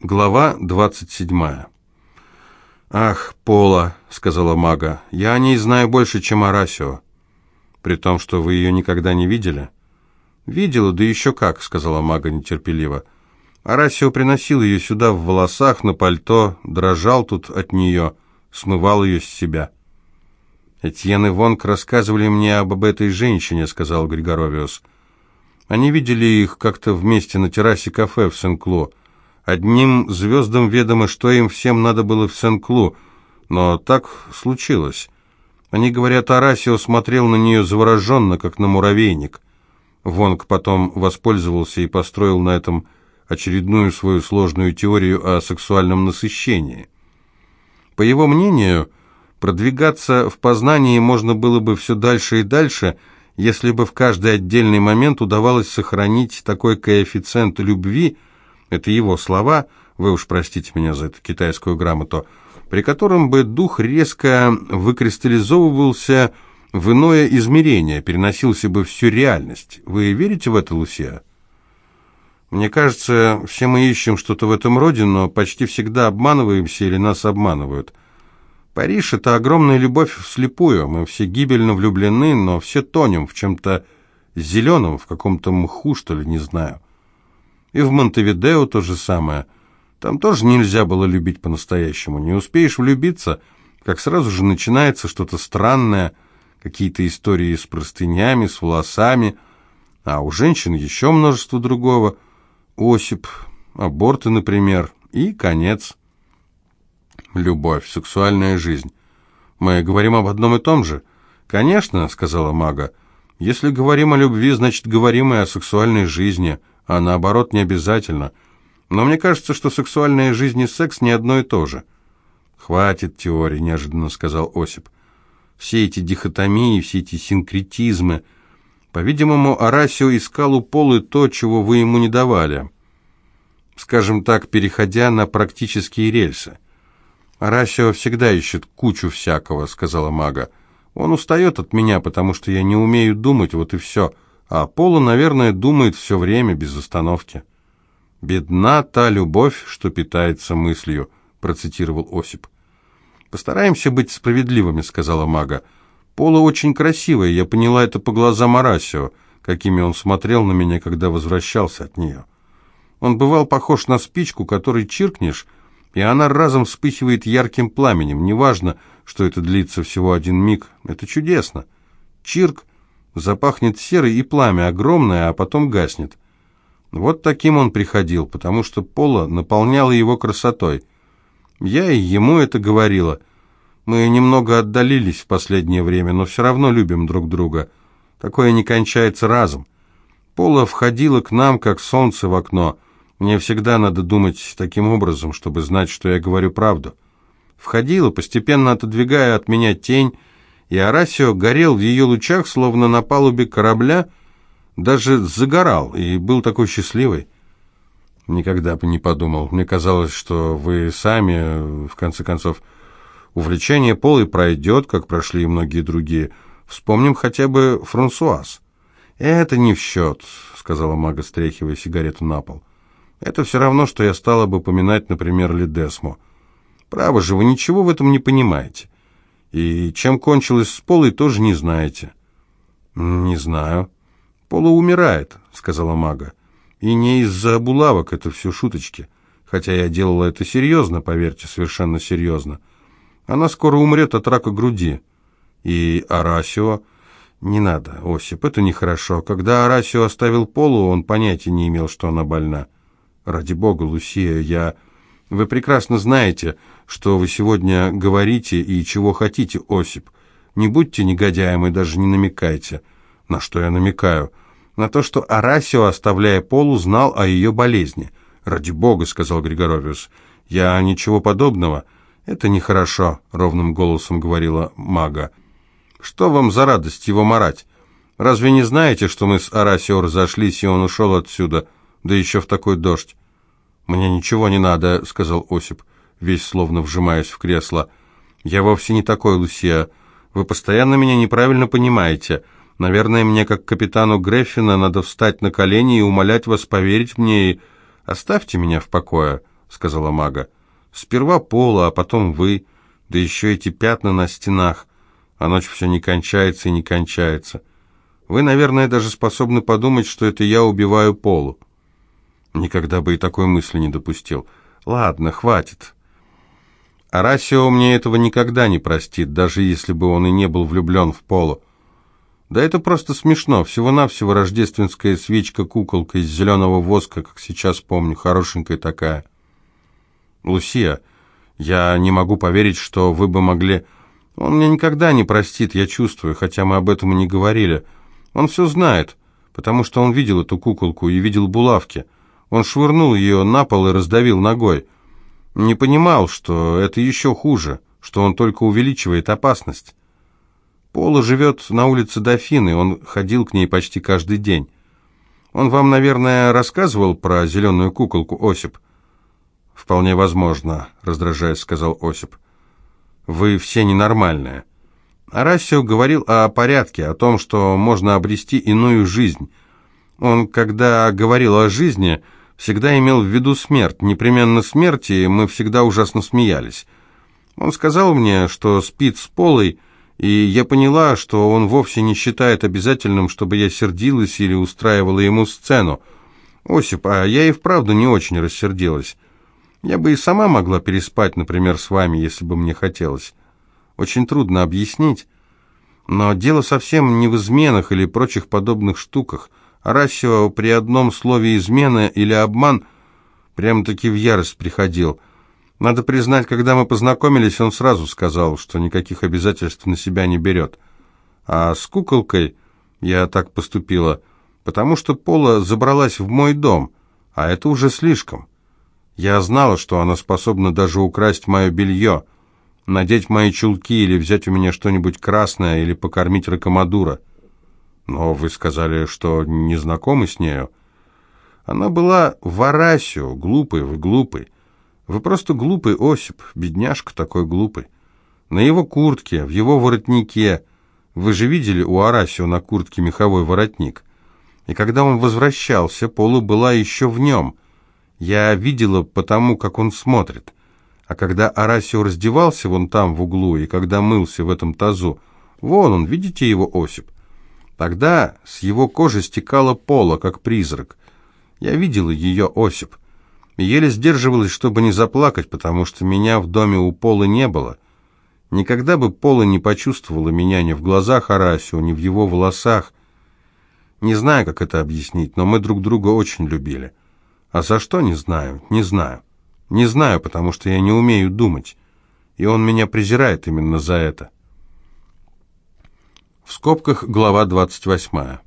Глава 27. «Ах, Пола», — сказала мага, — «я о ней знаю больше, чем Арасио». «При том, что вы ее никогда не видели?» «Видела, да еще как», — сказала мага нетерпеливо. Арасио приносил ее сюда в волосах, на пальто, дрожал тут от нее, смывал ее с себя. «Этьен и Вонг рассказывали мне об, этой женщине», — сказал Григоровиус. «Они видели их как-то вместе на террасе кафе в Сен-Кло». Одним звездам ведомо, что им всем надо было в Сен-Клу, но так случилось. Они говорят, Арасио смотрел на нее завороженно, как на муравейник. Вонг потом воспользовался и построил на этом очередную свою сложную теорию о сексуальном насыщении. По его мнению, продвигаться в познании можно было бы все дальше и дальше, если бы в каждый отдельный момент удавалось сохранить такой коэффициент любви – это его слова, вы уж простите меня за эту китайскую грамоту, при котором бы дух резко выкристаллизовывался в иное измерение, переносился бы всю реальность. Вы верите в это, Лусия? Мне кажется, все мы ищем что-то в этом роде, но почти всегда обманываемся или нас обманывают. Париж — это огромная любовь вслепую. Мы все гибельно влюблены, но все тонем в чем-то зеленом, в каком-то мху, что ли, не знаю. И в Монтевидео то же самое. Там тоже нельзя было любить по-настоящему. Не успеешь влюбиться, как сразу же начинается что-то странное, какие-то истории с простынями, с волосами, а у женщин еще множество другого. Осип, аборты, например, и конец. Любовь, сексуальная жизнь. Мы говорим об одном и том же. «Конечно», — сказала мага, — «если говорим о любви, значит, говорим и о сексуальной жизни, а наоборот не обязательно. Но мне кажется, что сексуальная жизнь и секс не одно и то же. «Хватит теории», — неожиданно сказал Осип. «Все эти дихотомии, все эти синкретизмы. По-видимому, Арасио искал у Полы то, чего вы ему не давали. Скажем так, переходя на практические рельсы». «Арасио всегда ищет кучу всякого», — сказала мага. «Он устает от меня, потому что я не умею думать, вот и все». А Пола, наверное, думает все время без остановки. «Бедна та любовь, что питается мыслью», — процитировал Осип. «Постараемся быть справедливыми», — сказала мага. «Пола очень красивая, я поняла это по глазам Арасио, какими он смотрел на меня, когда возвращался от нее. Он бывал похож на спичку, которой чиркнешь, и она разом вспыхивает ярким пламенем. Неважно, что это длится всего один миг, это чудесно. Чирк, Запахнет серой, и пламя огромное, а потом гаснет. Вот таким он приходил, потому что Пола наполняла его красотой. Я и ему это говорила. Мы немного отдалились в последнее время, но все равно любим друг друга. Такое не кончается разом. Пола входила к нам, как солнце в окно. Мне всегда надо думать таким образом, чтобы знать, что я говорю правду. Входила, постепенно отодвигая от меня тень, и Арасио горел в ее лучах, словно на палубе корабля, даже загорал, и был такой счастливый. Никогда бы не подумал. Мне казалось, что вы сами, в конце концов, увлечение Полой пройдет, как прошли и многие другие. Вспомним хотя бы Франсуаз. «Это не в счет», — сказала мага, стряхивая сигарету на пол. «Это все равно, что я стала бы поминать, например, Лидесму. Право же, вы ничего в этом не понимаете. И чем кончилось с Полой, тоже не знаете. Не знаю. Пола умирает, сказала мага. И не из-за булавок, это все шуточки. Хотя я делала это серьезно, поверьте, совершенно серьезно. Она скоро умрет от рака груди. И Арасио... Не надо, Осип, это нехорошо. Когда Арасио оставил Полу, он понятия не имел, что она больна. Ради бога, Лусия, я... Вы прекрасно знаете, что вы сегодня говорите и чего хотите, Осип. Не будьте негодяем и даже не намекайте. На что я намекаю? На то, что Арасио, оставляя Полу, знал о ее болезни. «Ради бога», — сказал Григоровиус, — «я ничего подобного». «Это нехорошо», — ровным голосом говорила мага. «Что вам за радость его марать? Разве не знаете, что мы с Арасио разошлись, и он ушел отсюда, да еще в такой дождь?» «Мне ничего не надо», — сказал Осип весь словно вжимаясь в кресло. «Я вовсе не такой, Лусия. Вы постоянно меня неправильно понимаете. Наверное, мне, как капитану Греффина, надо встать на колени и умолять вас поверить мне и... Оставьте меня в покое. — сказала мага. «Сперва Пола, а потом вы, да еще эти пятна на стенах, а ночь все не кончается и не кончается. Вы, наверное, даже способны подумать, что это я убиваю Полу». Никогда бы и такой мысли не допустил. «Ладно, хватит». Арасио мне этого никогда не простит, даже если бы он и не был влюблен в Полу. Да это просто смешно. Всего-навсего рождественская свечка-куколка из зеленого воска, как сейчас помню, хорошенькая такая. Лусия, я не могу поверить, что вы бы могли... Он меня никогда не простит, я чувствую, хотя мы об этом и не говорили. Он все знает, потому что он видел эту куколку и видел булавки. Он швырнул ее на пол и раздавил ногой. Не понимал, что это еще хуже, что он только увеличивает опасность. Пола живет на улице Дофины, он ходил к ней почти каждый день. Он вам, наверное, рассказывал про зеленую куколку Осип? Вполне возможно, раздражаясь, сказал Осип. Вы все ненормальные. Арасио говорил о порядке, о том, что можно обрести иную жизнь. Он, когда говорил о жизни, всегда имел в виду смерть, непременно смерть, и мы всегда ужасно смеялись. Он сказал мне, что спит с Полой, и я поняла, что он вовсе не считает обязательным, чтобы я сердилась или устраивала ему сцену. Осип, а я и вправду не очень рассердилась. Я бы и сама могла переспать, например, с вами, если бы мне хотелось. Очень трудно объяснить. Но дело совсем не в изменах или прочих подобных штуках. Арасио при одном слове «измена» или «обман» прямо-таки в ярость приходил – надо признать, когда мы познакомились, он сразу сказал, что никаких обязательств на себя не берет. А с куколкой я так поступила, потому что Пола забралась в мой дом, а это уже слишком. Я знала, что она способна даже украсть мое белье, надеть мои чулки или взять у меня что-нибудь красное или покормить ракомадура. Но вы сказали, что не знакомы с нею. Она была в Арасио, глупой вы глупой. Вы просто глупый Осип, бедняжка такой глупый. На его куртке, в его воротнике. Вы же видели у Арасио на куртке меховой воротник? И когда он возвращался, Пола была еще в нем. Я видела потому, как он смотрит. А когда Арасио раздевался вон там в углу, и когда мылся в этом тазу, вон он, видите его, Осип? Тогда с его кожи стекала пола, как призрак. Я видела ее, Осип еле сдерживалась, чтобы не заплакать, потому что меня в доме у Пола не было. Никогда бы Пола не почувствовала меня ни в глазах Арасио, ни в его волосах. Не знаю, как это объяснить, но мы друг друга очень любили. А за что, не знаю, не знаю. Не знаю, потому что я не умею думать. И он меня презирает именно за это. В скобках глава 28.